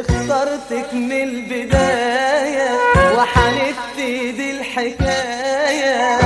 اخترتك من البداية وحنبتدي الحكاية.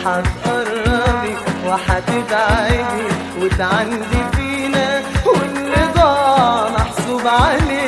وحتقربي وحتبعدي وتعندي فينا والنضال محسوب عليك.